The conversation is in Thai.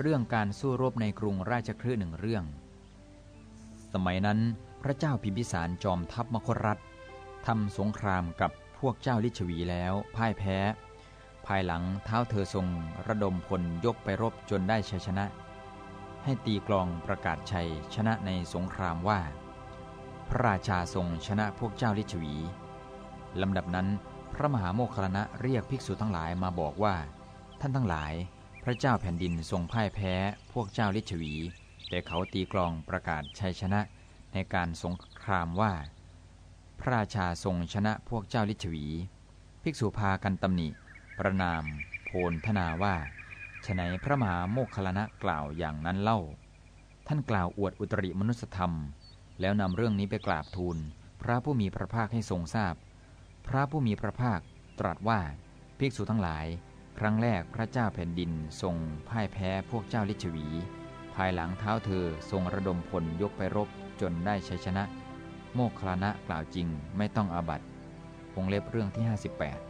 เรื่องการสู้รบในกรุงราชคลื่หนึ่งเรื่อง สมัยนั้นพระเจ้าพิมพิสารจอมทัพมคตรัฐทำสงครามกับพวกเจ้าลิชวีแล้วพ่ายแพ้ ภายหลังเท้าเธอทรงระดมพลยกไปรบจนได้ชัยชนะ ให้ตีกลองประกาศชัยชนะในสงครามว่า พระราชาทรงชนะพวกเจ้าลิชวีลำดับนั้น พระมหาโมคคลนะเรียกภิกษุทั้งหลายมาบอกว่า ท่านทั้งหลาย พระเจ้าแผ่นดินทรงพ่ายแพ้พวกเจ้าลิชวี แต่เขาตีกลองประกาศชัยชนะในการสงครามว่า พระราชาทรงชนะพวกเจ้าลิชวี ภิกษุพากันตำหนิ ประนาม โพลธนาว่าฉนัยพระมหาโมคคลนะกล่าวอย่างนั้นเล่า ท่านกล่าวอวดอุตริมนุสธรรม แล้วนำเรื่องนี้ไปกราบทูล พระผู้มีพระภาคให้ทรงทราบพระผู้มีพระภาคตรัสว่าภิกษุทั้งหลาย ครั้งแรกพระเจ้าแผ่นดินทรงพ่ายแพ้พวกเจ้าลิชวี ภายหลังเท้าเธอทรงระดมพลยกไปรบจนได้ชัยชนะ โมคคลานะกล่าวจริงไม่ต้องอาบัตวงเล็บเรื่องที่ 58